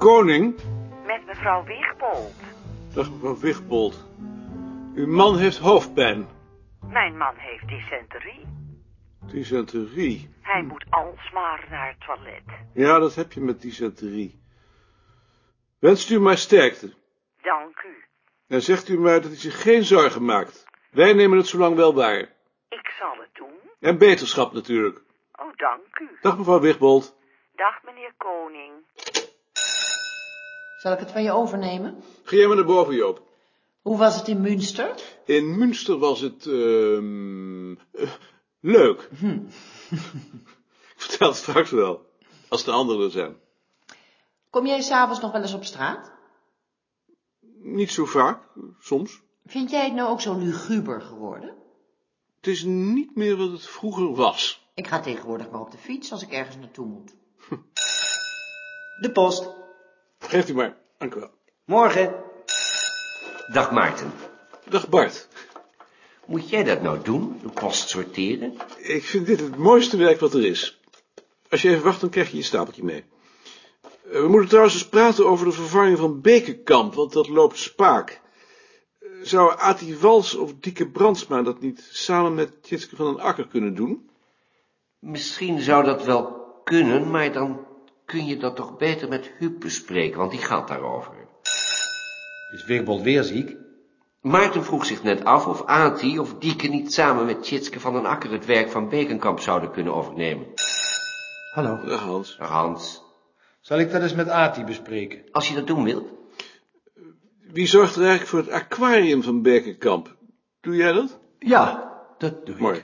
Koning? Met mevrouw Wigbold. Dag mevrouw Wigbold. Uw man heeft hoofdpijn. Mijn man heeft dysenterie. Dysenterie? Hij moet alsmaar naar het toilet. Ja, dat heb je met dysenterie. Wenst u maar sterkte. Dank u. En zegt u maar dat u zich geen zorgen maakt. Wij nemen het zo lang wel waar. Ik zal het doen. En beterschap natuurlijk. Oh, dank u. Dag mevrouw Wigbold. Dag meneer Koning. Zal ik het van je overnemen? Ga jij maar naar boven, Joop. Hoe was het in Münster? In Münster was het, ehm eh, leuk. Ik vertel het straks wel, als de anderen er zijn. Kom jij s'avonds nog wel eens op straat? Niet zo vaak, soms. Vind jij het nou ook zo luguber geworden? Het is niet meer wat het vroeger was. Ik ga tegenwoordig maar op de fiets als ik ergens naartoe moet. De post. Geeft u maar, dank u wel. Morgen. Dag Maarten. Dag Bart. Moet jij dat nou doen, de post sorteren? Ik vind dit het mooiste werk wat er is. Als je even wacht, dan krijg je je stapeltje mee. Eh, We moeten trouwens eens praten over de vervanging van Bekenkamp, want dat loopt spaak. Eh, Zou Ati Wals of Dieke Brandsma dat niet samen met Tjitske van den Akker kunnen doen? Misschien zou dat wel kunnen, maar dan kun je dat toch beter met Huub bespreken, want die gaat daarover. Is Wigbold weer ziek? Maarten vroeg zich net af of Ati of Dieke niet samen met Tjitske van den Akker het werk van Bekenkamp zouden kunnen overnemen. Hallo. Dag Hans. Dag Hans, Zal ik dat eens met Ati bespreken? als je dat doen wilt. Wie zorgt er eigenlijk voor het aquarium van Bekenkamp? Doe jij dat? Ja, dat doe ik. Mooi.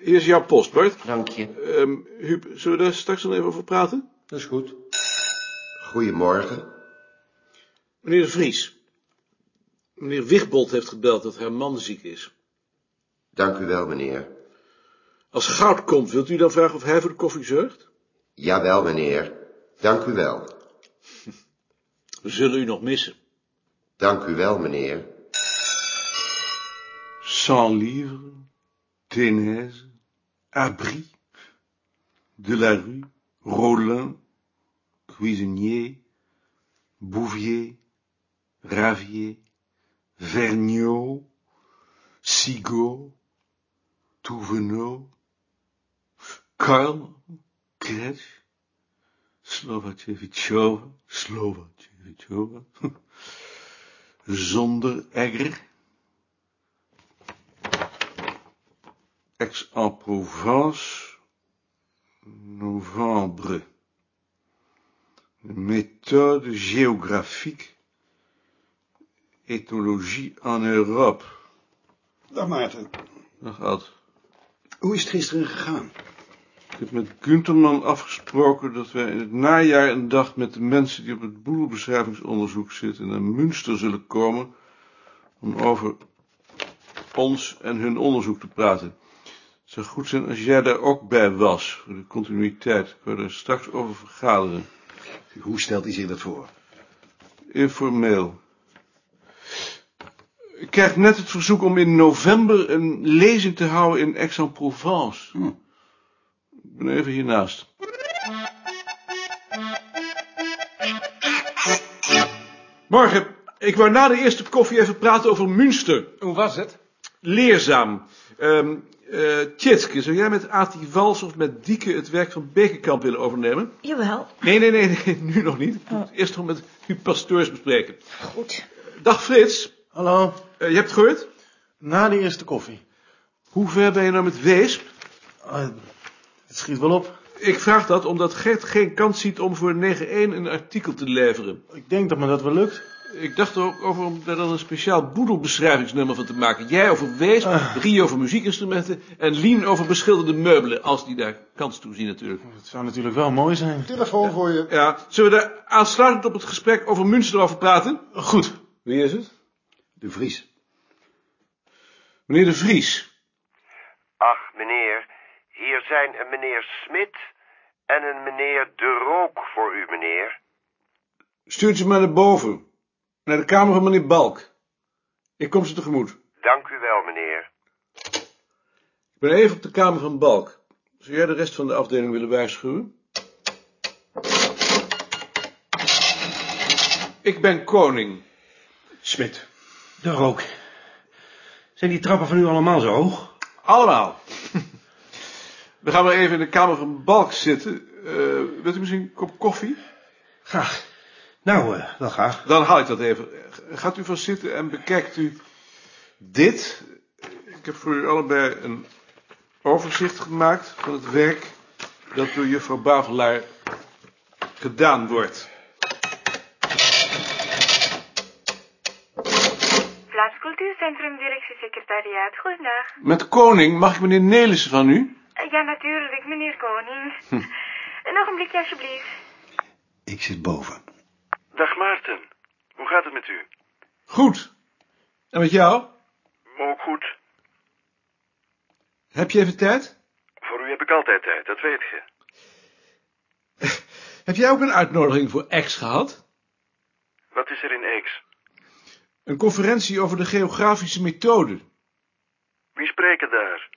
Hier is jouw post, Bart. Dank je. Ehm Huub, zullen we daar straks nog even over praten? Dat is goed. Goedemorgen. Meneer de Vries. Meneer Wigbold heeft gebeld dat haar man ziek is. Dank u wel, meneer. Als goud komt, wilt u dan vragen of hij voor de koffie zorgt? Jawel, meneer. Dank u wel. We zullen u nog missen. Dank u wel, meneer. Cent livres, Ténèse, Abri, De la Rue, Rollin, Cuisinier, Bouvier, Ravier, Vergniaud, Sigaud, Touvenot, Karl, Kretsch, Slovacevichova, Slovacevichova, zonder Egger, Aix-en-Provence, novembre. Méthode géographique, ethnologie en Europe. Dag Maarten. Dag Ad. Hoe is het gisteren gegaan? Ik heb met Gunterman afgesproken dat wij in het najaar een dag met de mensen die op het boedelbeschrijvingsonderzoek zitten naar Münster zullen komen om over ons en hun onderzoek te praten. Het zou goed zijn als jij daar ook bij was, voor de continuïteit. Ik wil er straks over vergaderen. Hoe stelt hij zich dat voor? Informeel. Ik krijg net het verzoek om in november een lezing te houden in Aix-en-Provence. Hm. Ik ben even hiernaast. Morgen, ik wou na de eerste koffie even praten over Münster. Hoe was het? Leerzaam. Ehm eh, Tjitske, zou jij met Ati Wals of met Dieke het werk van Bekenkamp willen overnemen? Jawel. Nee, nee, nee, nee nu nog niet. Ik moet het eerst nog met uw pasteurs bespreken. Goed. Dag Frits, Hallo. Eh, je hebt het gehoord? Na de eerste koffie. Hoe ver ben je nou met Weesp? Ah, het schiet wel op. Ik vraag dat omdat Gert geen kans ziet om voor 9-1 een artikel te leveren. Ik denk dat me dat wel lukt. Ik dacht er ook over om daar dan een speciaal boedelbeschrijvingsnummer van te maken. Jij over Weesp, Ah. Rie over muziekinstrumenten en Lien over beschilderde meubelen. Als die daar kans toe zien natuurlijk. Het zou natuurlijk wel mooi zijn. Telefoon voor je. Ja, zullen we daar aansluitend op het gesprek over Münster over praten? Goed. Wie is het? De Vries. Meneer de Vries. Ach, meneer, hier zijn een meneer Smit en een meneer De Rook voor u, meneer. Stuurt ze maar naar boven. Naar de kamer van meneer Balk. Ik kom ze tegemoet. Dank u wel, meneer. Ik ben even op de kamer van Balk. Zou jij de rest van de afdeling willen waarschuwen? Ik ben koning. Smit, de rook. Zijn die trappen van u allemaal zo hoog? Allemaal. We gaan maar even in de kamer van Balk zitten. Eh, wilt u misschien een kop koffie? Graag. Nou, eh, wel graag. Dan haal ik dat even. Gaat u vast zitten en bekijkt u dit. Ik heb voor u allebei een overzicht gemaakt van het werk dat door juffrouw Bavelaar gedaan wordt. Vlaams Cultuurcentrum, directiesecretariaat. Goedendag. Met koning mag ik meneer Nelissen van u? Eh, Ja, natuurlijk, meneer Koning. Een ogenblikje, alsjeblieft. Ik zit boven. Dag Maarten. Hoe gaat het met u? Goed. En met jou? Ook goed. Heb je even tijd? Voor u heb ik altijd tijd, dat weet je. Heb jij ook een uitnodiging voor X gehad? Wat is er in Eeks? Een conferentie over de geografische methode. Wie spreken daar?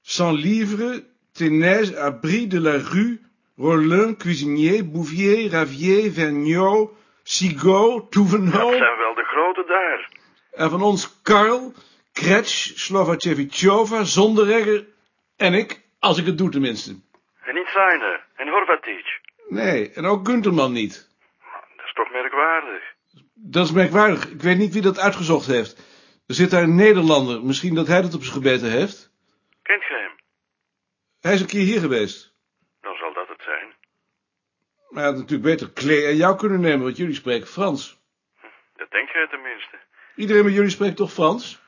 Sans-Livre, Ténèze, Abri de la Rue, Rollin, Cuisinier, Bouvier, Ravier, Vergniaud, Sigaud, Dat Touvenot. zijn wel de grote daar. En van ons Karl, Kretsch, Slovacevichova, Zonderegger en ik, als ik het doe tenminste. En niet Sainer en Horvatic. Nee, en ook Gunterman niet. Dat is toch merkwaardig. Dat is merkwaardig. Ik weet niet wie dat uitgezocht heeft. Er zit daar een Nederlander. Misschien dat hij dat op zijn gebeten heeft. Kent ge hem? Hij is een keer hier geweest. Dan zal dat het zijn. Maar hij had natuurlijk beter Klee en jou kunnen nemen, want jullie spreken Frans. Dat denkt gij tenminste. Iedereen bij jullie spreekt toch Frans?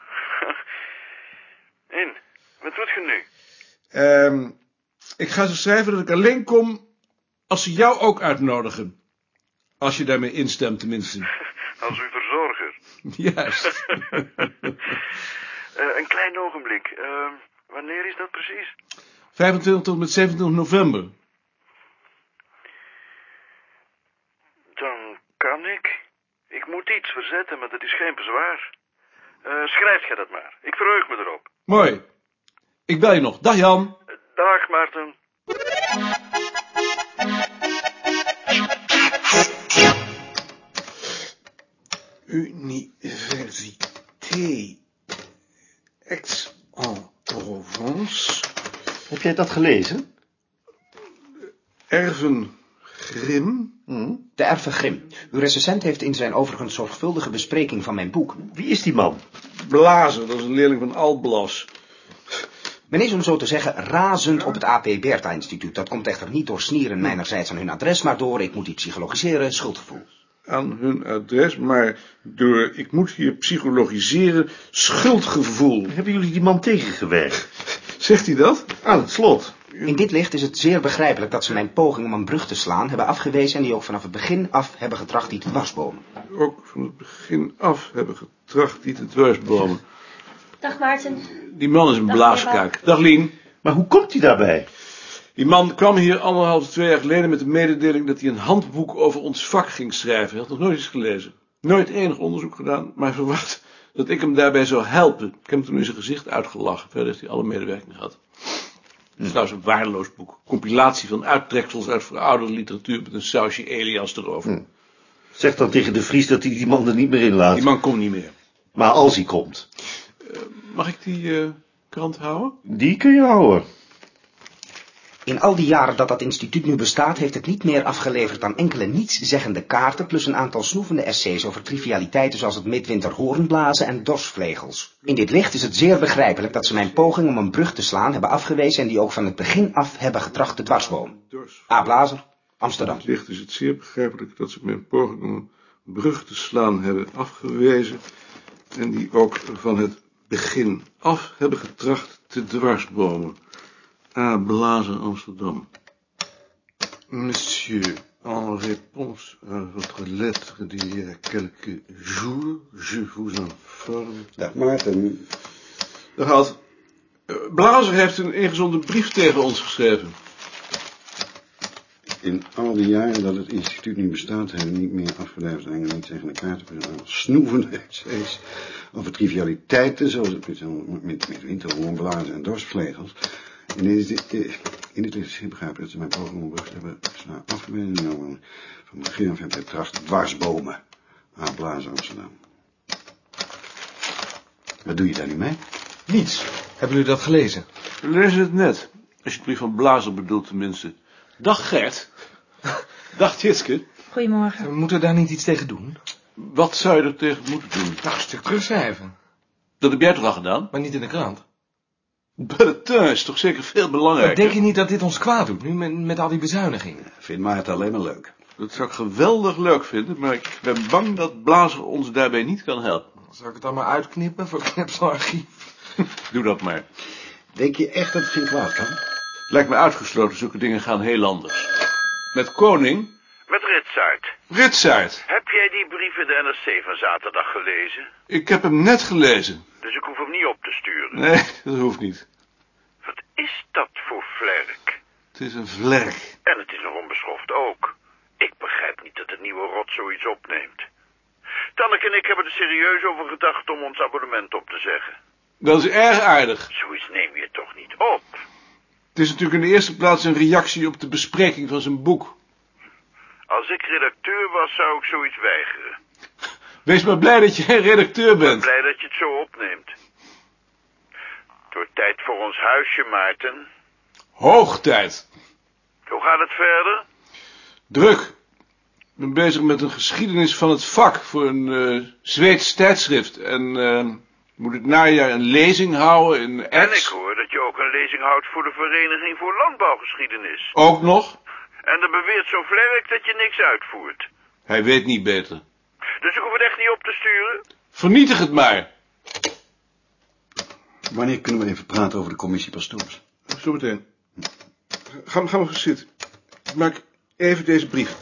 In, wat doet ge nu? Ehm, ik ga ze schrijven dat ik alleen kom als ze jou ook uitnodigen. Als je daarmee instemt, tenminste. Als uw verzorger. Juist. Eh, een klein ogenblik. Eh, wanneer is dat precies? 25 tot en met 27 november. Dan kan ik. Ik moet iets verzetten, maar dat is geen bezwaar. Eh schrijf gij dat maar. Ik verheug me erop. Mooi. Ik bel je nog. Dag Jan. Dag, Maarten. Université Aix-en-Provence. Heb jij dat gelezen? Erven Grim. De Erve Grim. Uw recensent heeft in zijn overigens zorgvuldige bespreking van mijn boek... Wie is die man? Blazer, dat is een leerling van Alblas. Men is om zo te zeggen razend op het AP Bertha Instituut. Dat komt echter niet door snieren mijnerzijds aan hun adres, maar door, ik moet die psychologiseren, schuldgevoel. Aan hun adres, maar door, ik moet hier psychologiseren, schuldgevoel. Hebben jullie die man tegengewerkt? Zegt hij dat? Aan het slot. In dit licht is het zeer begrijpelijk dat ze mijn poging om een brug te slaan hebben afgewezen en die ook vanaf het begin af hebben getracht die te dwarsbomen. Ook van het begin af hebben getracht die te dwarsbomen. Dag Maarten. Die man is een Dag, blaaskaak. Dag Lien. Maar hoe komt hij daarbij? Die man kwam hier anderhalf, twee jaar geleden met de mededeling dat hij een handboek over ons vak ging schrijven. Hij had nog nooit eens gelezen. Nooit enig onderzoek gedaan, maar verwacht dat ik hem daarbij zou helpen. Ik heb hem toen in zijn gezicht uitgelachen. Verder heeft hij alle medewerking gehad. Het is trouwens een waardeloos boek. Compilatie van uittreksels uit verouderde literatuur met een sausje Elias erover. Zeg dan tegen de Vries dat hij die man er niet meer in laat. Die man komt niet meer. Maar als hij komt, Mag ik die eh, krant houden? die kun je houden. In al die jaren dat dat instituut nu bestaat, heeft het niet meer afgeleverd dan enkele nietszeggende kaarten, plus een aantal snoevende essays over trivialiteiten zoals het midwinter hoornblazen en dorsvlegels. In dit licht is het zeer begrijpelijk dat ze mijn poging om een brug te slaan hebben afgewezen en die ook van het begin af hebben getracht te dwarsbomen. A. Blazer, Amsterdam. Het licht is het zeer begrijpelijk dat ze mijn poging om een brug te slaan hebben afgewezen. En die ook van het begin af hebben getracht te dwarsbomen. A. Blazer, Amsterdam. Monsieur, en réponse à votre lettre d'il y a quelques jours, je vous informe... Dag Maarten. Dag Ad. Eh, Blazer heeft een ingezonden brief tegen ons geschreven. In al die jaren dat het instituut nu bestaat, hebben we niet meer afgeleverd en niet tegen de kaarten van snoevende essays over trivialiteiten, zoals het met, met, met winterhoornblazen en dorstvlegels. In dit, eh, in dit licht is zeer begrijpelijk dat ze mijn poging om brug te hebben slaan afgewezen. Nou, van begin af hebben we getracht dwarsbomen. A. Blazen, Amsterdam. Wat doe je daar nu mee? Niets. Hebben jullie dat gelezen? We lezen het net. Als je het brief van Blazer bedoelt tenminste. Dag Gert. Dag Tjitske. Goedemorgen. We moeten daar niet iets tegen doen? Wat zou je er tegen moeten doen? Nou, een stuk terugschrijven. Dat heb jij toch al gedaan? Maar niet in de krant. Bulletin is toch zeker veel Maar belangrijker? denk je niet dat dit ons kwaad doet, nu met, met al die bezuinigingen? Vind maar het alleen maar leuk. Dat zou ik geweldig leuk vinden, maar ik ben bang dat Blazer ons daarbij niet kan helpen. Zal ik het allemaal uitknippen voor knipselarchief? Doe dat maar. Denk je echt dat het geen kwaad kan? Lijkt me uitgesloten, zulke dingen gaan heel anders. Met Koning, Met Ritsaert. Ritsaert. Heb jij die brief in de NRC van zaterdag gelezen? Ik heb hem net gelezen. Dus ik hoef hem niet op te sturen. Nee, dat hoeft niet. Is dat voor vlerk? Het is een vlerk. En het is nog onbeschoft ook. Ik begrijp niet dat de nieuwe rot zoiets opneemt. Tanneke en ik hebben er serieus over gedacht om ons abonnement op te zeggen. Dat is erg aardig. Zoiets neem je toch niet op? Het is natuurlijk in de eerste plaats een reactie op de bespreking van zijn boek. Als ik redacteur was, zou ik zoiets weigeren. Wees maar blij dat je redacteur Ik ben bent. blij dat je het zo opneemt. Tijd voor ons huisje, Maarten. Hoog tijd. Hoe gaat het verder? Druk. Ik ben bezig met een geschiedenis van het vak voor een eh Zweeds tijdschrift. En eh, moet het najaar een lezing houden in En ik hoor dat je ook een lezing houdt voor de Vereniging voor Landbouwgeschiedenis. Ook nog. En dan beweert zo'n vlerk dat je niks uitvoert. Hij weet niet beter. Dus ik hoef het echt niet op te sturen? Vernietig het maar. Wanneer kunnen we even praten over de commissie pastoors? Zometeen. Ga, ga maar eens zitten. Ik maak even deze brief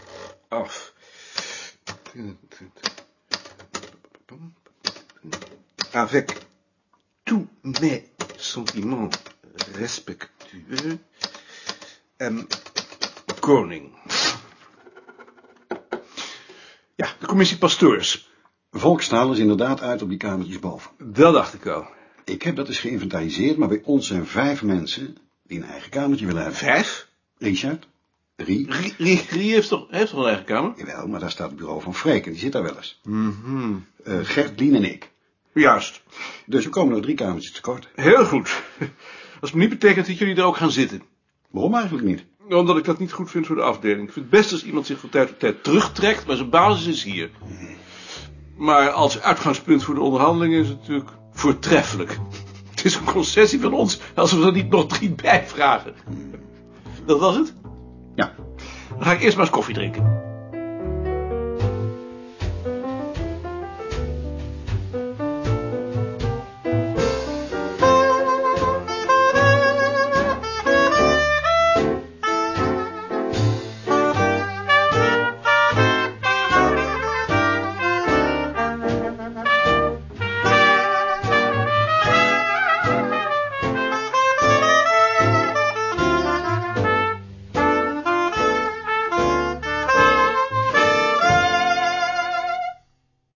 af. Avec tous mes sentiments respectueux, M. Koning. Ja, de commissie pastoors. Volkstaal is inderdaad uit op die kamertjes boven. Dat dacht ik al. Ik heb dat eens geïnventariseerd, maar bij ons zijn vijf mensen die een eigen kamertje willen hebben. Vijf? Richard, Rie, Rie, Rie, Rie heeft, toch, heeft toch een eigen kamer? jawel, maar daar staat het bureau van Freek en die zit daar wel eens. Mhm. Eh, Gert, Lien en ik. Juist. Dus we komen nog drie kamertjes tekort. Heel goed. Als het niet betekent dat jullie er ook gaan zitten. Waarom eigenlijk niet? Omdat ik dat niet goed vind voor de afdeling. Ik vind het best als iemand zich van tijd tot tijd terugtrekt, maar zijn basis is hier. Maar als uitgangspunt voor de onderhandelingen is het natuurlijk voortreffelijk. Het is een concessie van ons als we er niet nog drie bij vragen. Dat was het? Ja. Dan ga ik eerst maar eens koffie drinken.